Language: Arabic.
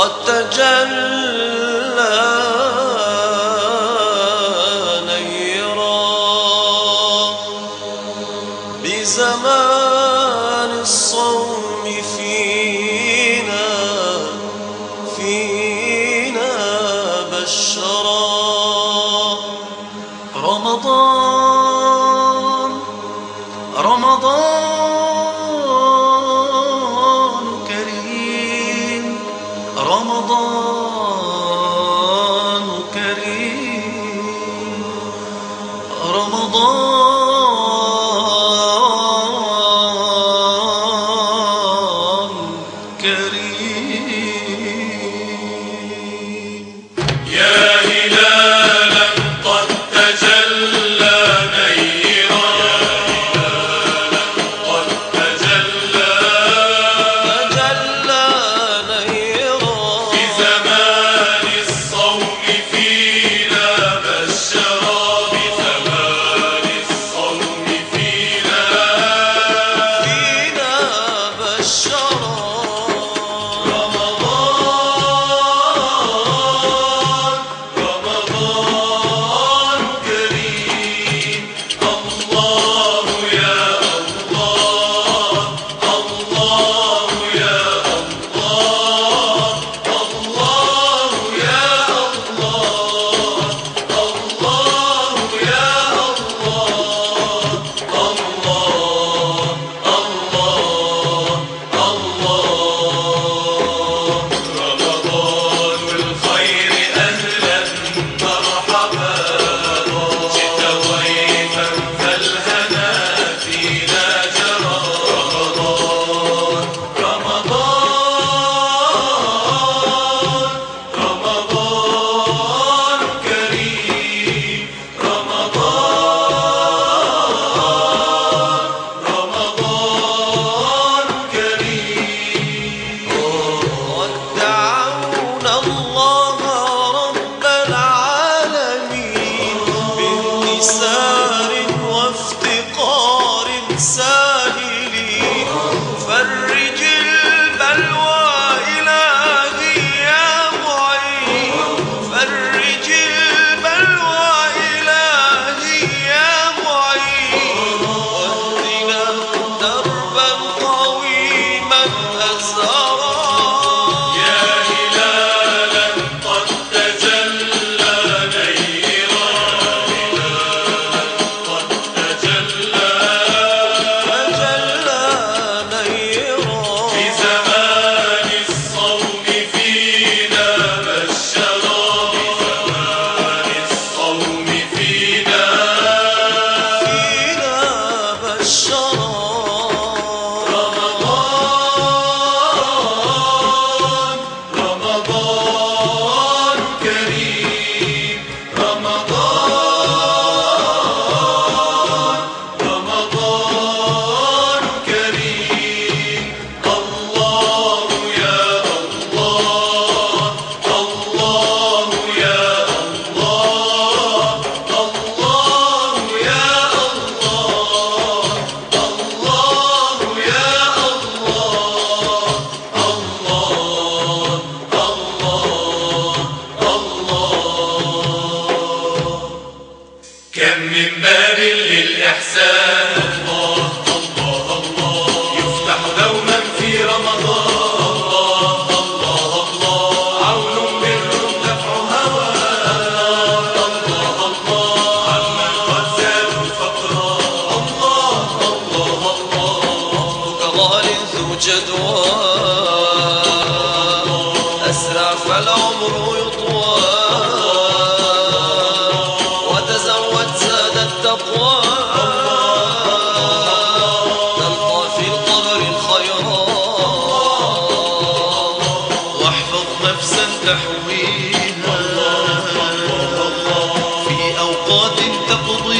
وتجلى رمضان vamos. من باب للإحسان. الله الله الله يفتح دوما في رمضان. الله الله الله عون بر الله الله قد زادوا الله الله الله ذو تحويها في أوقات تقضي